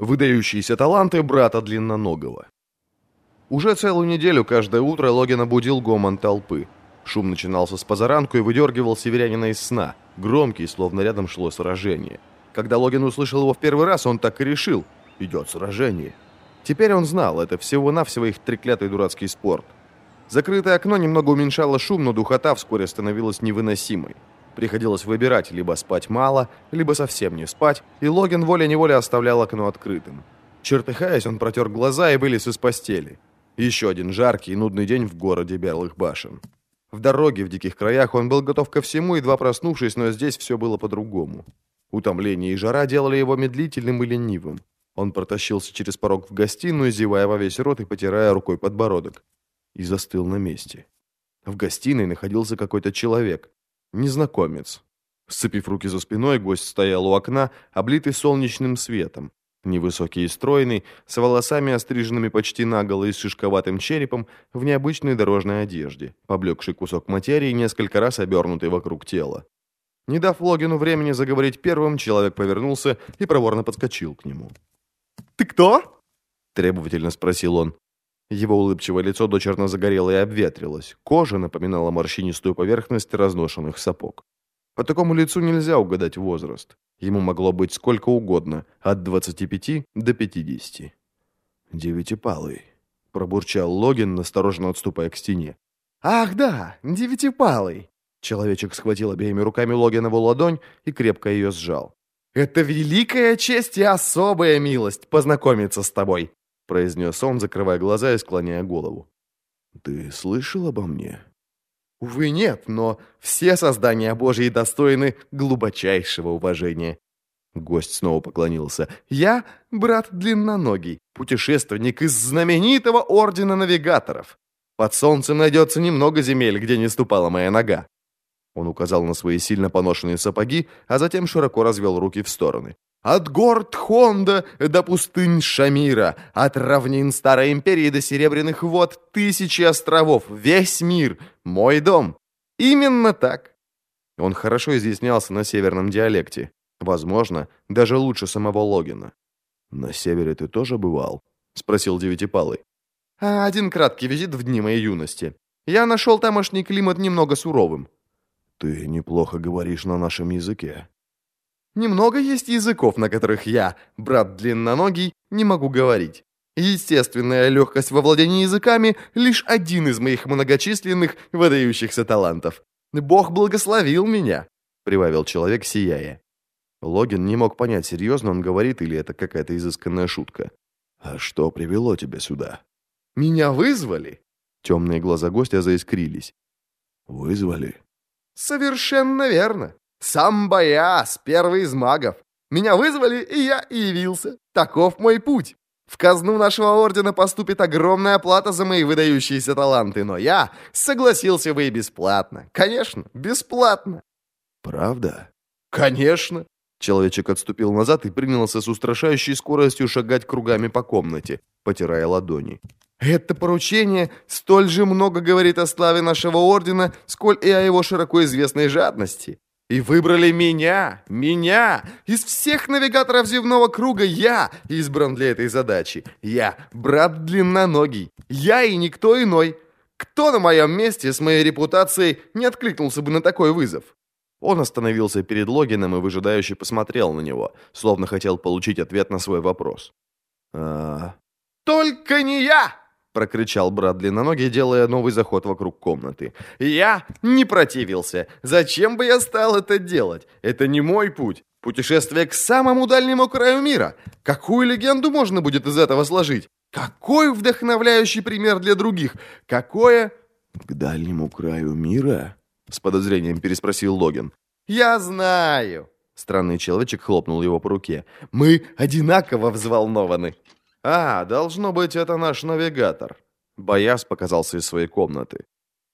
Выдающиеся таланты брата Длинноногого. Уже целую неделю каждое утро Логина будил гомон толпы. Шум начинался с позаранку и выдергивал северянина из сна. Громкий, словно рядом шло сражение. Когда Логин услышал его в первый раз, он так и решил. Идет сражение. Теперь он знал, это всего-навсего их треклятый дурацкий спорт. Закрытое окно немного уменьшало шум, но духота вскоре становилась невыносимой. Приходилось выбирать, либо спать мало, либо совсем не спать, и Логин волей-неволей оставлял окно открытым. Чертыхаясь, он протер глаза и вылез из постели. Еще один жаркий и нудный день в городе Белых башен. В дороге в диких краях он был готов ко всему, едва проснувшись, но здесь все было по-другому. Утомление и жара делали его медлительным и ленивым. Он протащился через порог в гостиную, зевая во весь рот и потирая рукой подбородок. И застыл на месте. В гостиной находился какой-то человек. Незнакомец. Сцепив руки за спиной, гость стоял у окна, облитый солнечным светом. Невысокий и стройный, с волосами остриженными почти наголо и с шишковатым черепом, в необычной дорожной одежде, поблекший кусок материи, несколько раз обернутый вокруг тела. Не дав Логину времени заговорить первым, человек повернулся и проворно подскочил к нему. «Ты кто?» — требовательно спросил он. Его улыбчивое лицо дочерно загорело и обветрилось. Кожа напоминала морщинистую поверхность разношенных сапог. По такому лицу нельзя угадать возраст. Ему могло быть сколько угодно, от 25 до 50. «Девятипалый», — пробурчал Логин, осторожно отступая к стене. «Ах да, девятипалый!» Человечек схватил обеими руками Логинову ладонь и крепко ее сжал. «Это великая честь и особая милость познакомиться с тобой!» Произнес он, закрывая глаза и склоняя голову. «Ты слышал обо мне?» «Увы, нет, но все создания Божьи достойны глубочайшего уважения». Гость снова поклонился. «Я брат Длинноногий, путешественник из знаменитого Ордена Навигаторов. Под солнцем найдется немного земель, где не ступала моя нога». Он указал на свои сильно поношенные сапоги, а затем широко развел руки в стороны. От гор Тхонда до пустынь Шамира, от равнин Старой Империи до Серебряных вод, тысячи островов, весь мир, мой дом. Именно так. Он хорошо изъяснялся на северном диалекте. Возможно, даже лучше самого Логина. «На севере ты тоже бывал?» — спросил Девятипалый. А «Один краткий визит в дни моей юности. Я нашел тамошний климат немного суровым». «Ты неплохо говоришь на нашем языке», Немного есть языков, на которых я, брат длинноногий, не могу говорить. Естественная легкость во владении языками — лишь один из моих многочисленных выдающихся талантов. Бог благословил меня», — прибавил человек, сияя. Логин не мог понять, серьезно он говорит или это какая-то изысканная шутка. «А что привело тебя сюда?» «Меня вызвали?» Темные глаза гостя заискрились. «Вызвали?» «Совершенно верно. Сам Бояс, первый из магов. Меня вызвали, и я явился. Таков мой путь. В казну нашего ордена поступит огромная плата за мои выдающиеся таланты, но я согласился бы и бесплатно. Конечно, бесплатно. Правда? Конечно. Человечек отступил назад и принялся с устрашающей скоростью шагать кругами по комнате, потирая ладони. Это поручение столь же много говорит о славе нашего ордена, сколь и о его широко известной жадности. И выбрали меня, меня. Из всех навигаторов земного круга я избран для этой задачи. Я брат длинноногий. Я и никто иной. Кто на моем месте с моей репутацией не откликнулся бы на такой вызов? Он остановился перед Логином и выжидающе посмотрел на него, словно хотел получить ответ на свой вопрос. «А...» «Только не я!» — прокричал брат длинноногий, делая новый заход вокруг комнаты. «Я не противился. Зачем бы я стал это делать? Это не мой путь. Путешествие к самому дальнему краю мира. Какую легенду можно будет из этого сложить? Какой вдохновляющий пример для других? Какое...» «К дальнему краю мира?» — с подозрением переспросил Логин. «Я знаю!» — странный человечек хлопнул его по руке. «Мы одинаково взволнованы. «А, должно быть, это наш навигатор». Бояс показался из своей комнаты.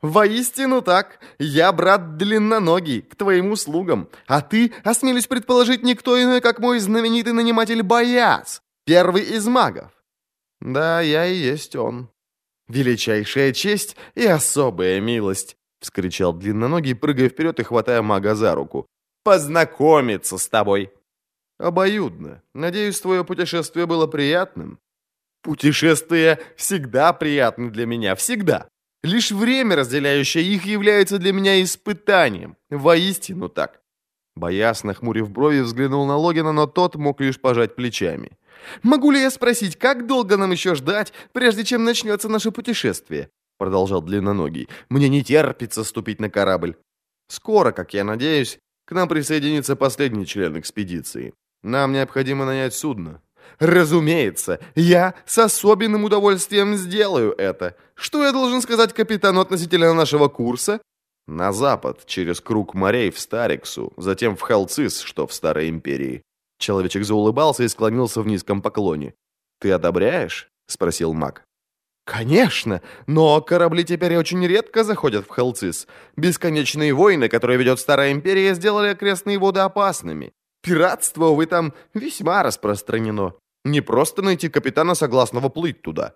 «Воистину так. Я брат длинноногий, к твоим услугам. А ты, осмелюсь предположить, никто иной, как мой знаменитый наниматель Бояс, первый из магов». «Да, я и есть он». «Величайшая честь и особая милость», — вскричал длинноногий, прыгая вперед и хватая мага за руку. «Познакомиться с тобой». Обоюдно. Надеюсь, твое путешествие было приятным. Путешествия всегда приятны для меня, всегда. Лишь время, разделяющее их, является для меня испытанием. Воистину так. Бояс, нахмурив брови, взглянул на Логина, но тот мог лишь пожать плечами. «Могу ли я спросить, как долго нам еще ждать, прежде чем начнется наше путешествие?» Продолжал Длинноногий. «Мне не терпится ступить на корабль. Скоро, как я надеюсь, к нам присоединится последний член экспедиции. Нам необходимо нанять судно. Разумеется, я с особенным удовольствием сделаю это. Что я должен сказать капитану относительно нашего курса? На запад, через круг морей в Стариксу, затем в Халцис, что в Старой Империи. Человечек заулыбался и склонился в низком поклоне. «Ты одобряешь?» — спросил маг. «Конечно, но корабли теперь очень редко заходят в Халцис. Бесконечные войны, которые ведет Старая Империя, сделали окрестные воды опасными. Пиратство, увы, там весьма распространено. Не просто найти капитана, согласного плыть туда.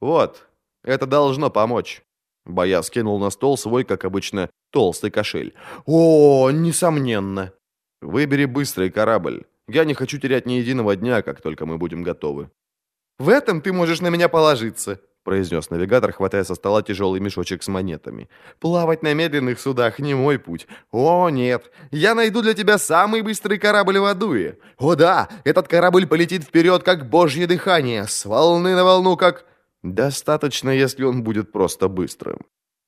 Вот, это должно помочь. Боя скинул на стол свой, как обычно, толстый кошель. О, несомненно. Выбери быстрый корабль. Я не хочу терять ни единого дня, как только мы будем готовы. В этом ты можешь на меня положиться, произнес навигатор, хватая со стола тяжелый мешочек с монетами. «Плавать на медленных судах не мой путь. О, нет, я найду для тебя самый быстрый корабль в Адуе. О да, этот корабль полетит вперед, как божье дыхание, с волны на волну, как...» «Достаточно, если он будет просто быстрым».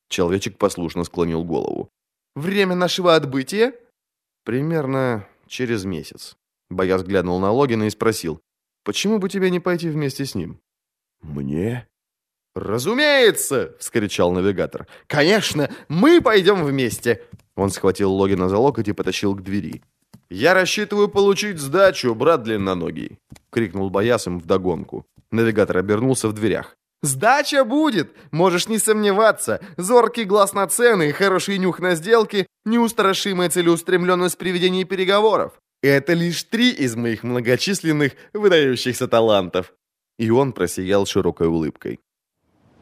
Человечек послушно склонил голову. «Время нашего отбытия?» «Примерно через месяц». Бояс глянул на Логина и спросил, «Почему бы тебе не пойти вместе с ним?» «Мне?» «Разумеется!» — вскричал навигатор. «Конечно! Мы пойдем вместе!» Он схватил Логина за локоть и потащил к двери. «Я рассчитываю получить сдачу, брат длинноногий!» — крикнул Бояс им вдогонку. Навигатор обернулся в дверях. «Сдача будет! Можешь не сомневаться! Зоркий глаз на цены, хороший нюх на сделки, неустрашимая целеустремленность приведения переговоров. Это лишь три из моих многочисленных выдающихся талантов!» И он просиял широкой улыбкой.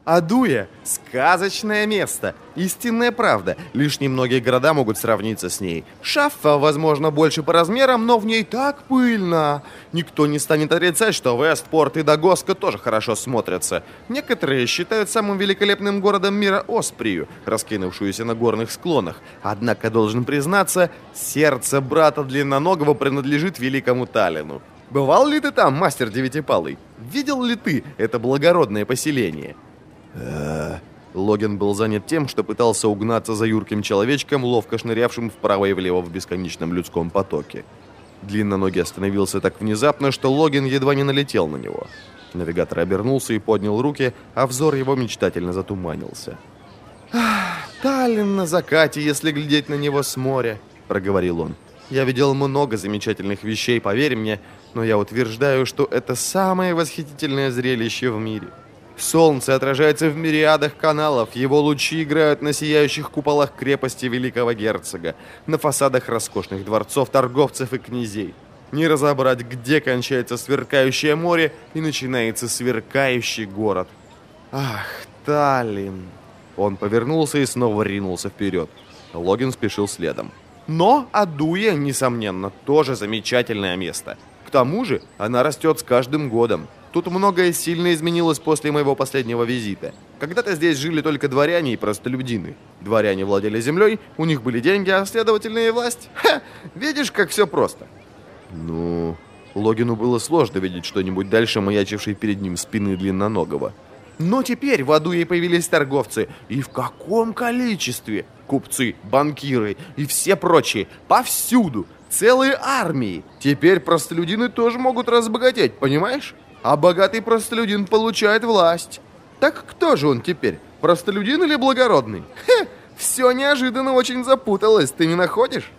Адуя – сказочное место, истинная правда. Лишь немногие города могут сравниться с ней. Шаффа, возможно, больше по размерам, но в ней так пыльно. Никто не станет отрицать, что Вестпорт и Дагоска тоже хорошо смотрятся. Некоторые считают самым великолепным городом мира Осприю, раскинувшуюся на горных склонах. Однако, должен признаться, сердце брата Длинноногого принадлежит великому Таллину. Бывал ли ты там, мастер Девятипалый? Видел ли ты это благородное поселение? Э, Логин был занят тем, что пытался угнаться за юрким человечком, ловко шнырявшим вправо и влево в бесконечном людском потоке. Длинноногий остановился так внезапно, что Логин едва не налетел на него. Навигатор обернулся и поднял руки, а взор его мечтательно затуманился. «Таллин на закате, если глядеть на него с моря», — проговорил он. «Я видел много замечательных вещей, поверь мне, но я утверждаю, что это самое восхитительное зрелище в мире». Солнце отражается в мириадах каналов, его лучи играют на сияющих куполах крепости великого герцога, на фасадах роскошных дворцов торговцев и князей. Не разобрать, где кончается сверкающее море и начинается сверкающий город. Ах, Таллин! Он повернулся и снова ринулся вперед. Логин спешил следом. Но Адуя, несомненно, тоже замечательное место. К тому же она растет с каждым годом. Тут многое сильно изменилось после моего последнего визита. Когда-то здесь жили только дворяне и простолюдины. Дворяне владели землей, у них были деньги, а следовательно и власть. Ха! Видишь, как все просто. Ну, Логину было сложно видеть что-нибудь дальше маячившей перед ним спины длинноногого. Но теперь в аду ей появились торговцы. И в каком количестве? Купцы, банкиры и все прочие. Повсюду. Целые армии. Теперь простолюдины тоже могут разбогатеть, понимаешь? А богатый простолюдин получает власть. Так кто же он теперь, простолюдин или благородный? Хе, все неожиданно очень запуталось, ты не находишь?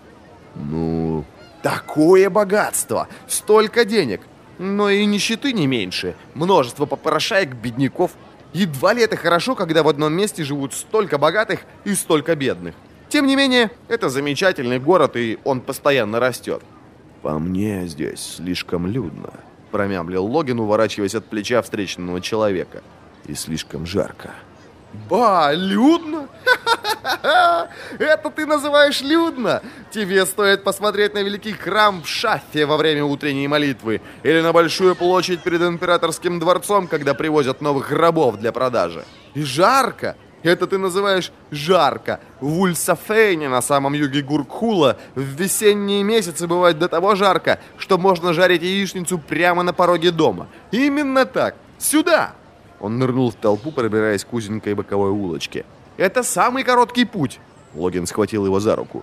Ну, такое богатство, столько денег, но и нищеты не меньше, множество попрошаек, бедняков. Едва ли это хорошо, когда в одном месте живут столько богатых и столько бедных. Тем не менее, это замечательный город, и он постоянно растет. По мне здесь слишком людно промямлил Логин, уворачиваясь от плеча встречного человека. И слишком жарко. «Ба, людно? Это ты называешь людно? Тебе стоит посмотреть на великий храм в Шафе во время утренней молитвы или на большую площадь перед императорским дворцом, когда привозят новых рабов для продажи. И жарко. Это ты называешь жарко. В Ульсафейне, на самом юге Гуркхула, в весенние месяцы бывает до того жарко, что можно жарить яичницу прямо на пороге дома. Именно так. Сюда! Он нырнул в толпу, пробираясь к узенькой боковой улочке. «Это самый короткий путь!» Логин схватил его за руку.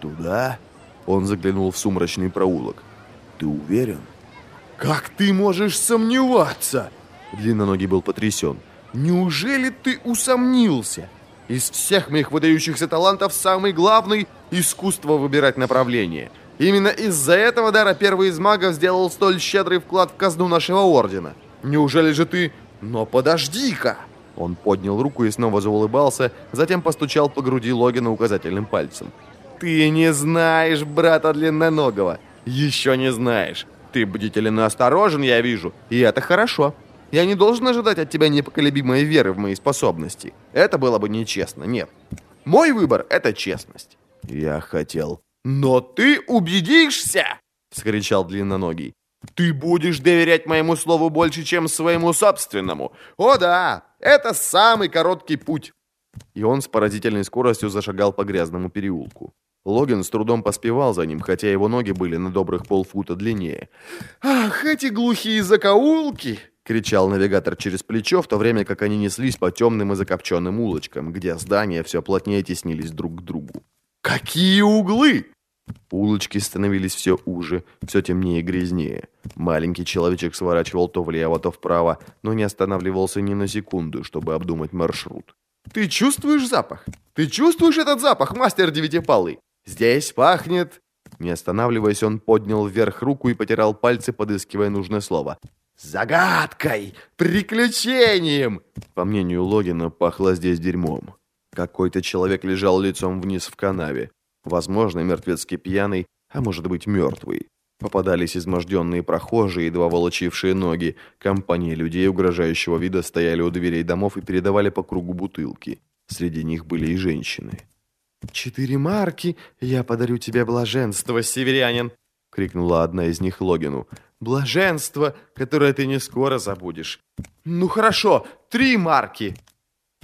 «Туда?» Он заглянул в сумрачный проулок. «Ты уверен?» «Как ты можешь сомневаться?» Длинноногий был потрясен. «Неужели ты усомнился? Из всех моих выдающихся талантов самый главный — искусство выбирать направление. Именно из-за этого дара первый из магов сделал столь щедрый вклад в казну нашего ордена. Неужели же ты «Но подожди-ка!» Он поднял руку и снова заулыбался, затем постучал по груди Логина указательным пальцем. «Ты не знаешь брата Длинноногого! Еще не знаешь! Ты бдителен осторожен, я вижу, и это хорошо!» Я не должен ожидать от тебя непоколебимой веры в мои способности. Это было бы нечестно, нет. Мой выбор — это честность. Я хотел... Но ты убедишься! — вскричал Длинноногий. Ты будешь доверять моему слову больше, чем своему собственному. О да, это самый короткий путь. И он с поразительной скоростью зашагал по грязному переулку. Логин с трудом поспевал за ним, хотя его ноги были на добрых полфута длиннее. «Ах, эти глухие закоулки!» — кричал навигатор через плечо, в то время как они неслись по темным и закопченным улочкам, где здания все плотнее теснились друг к другу. «Какие углы!» Улочки становились все уже, все темнее и грязнее. Маленький человечек сворачивал то влево, то вправо, но не останавливался ни на секунду, чтобы обдумать маршрут. «Ты чувствуешь запах? Ты чувствуешь этот запах, мастер девятипалый? Здесь пахнет...» Не останавливаясь, он поднял вверх руку и потирал пальцы, подыскивая нужное слово. «Загадкой! Приключением!» По мнению Логина, пахло здесь дерьмом. Какой-то человек лежал лицом вниз в канаве. Возможно, мертвецки пьяный, а может быть мертвый. Попадались изможденные прохожие, едва волочившие ноги. Компания людей угрожающего вида стояли у дверей домов и передавали по кругу бутылки. Среди них были и женщины. «Четыре марки, я подарю тебе блаженство, северянин!» — крикнула одна из них Логину. «Блаженство, которое ты не скоро забудешь!» «Ну хорошо, три марки!»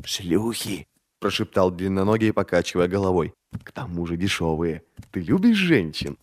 «Шлюхи!» — прошептал длинноногий, покачивая головой. К тому же дешевые. Ты любишь женщин?»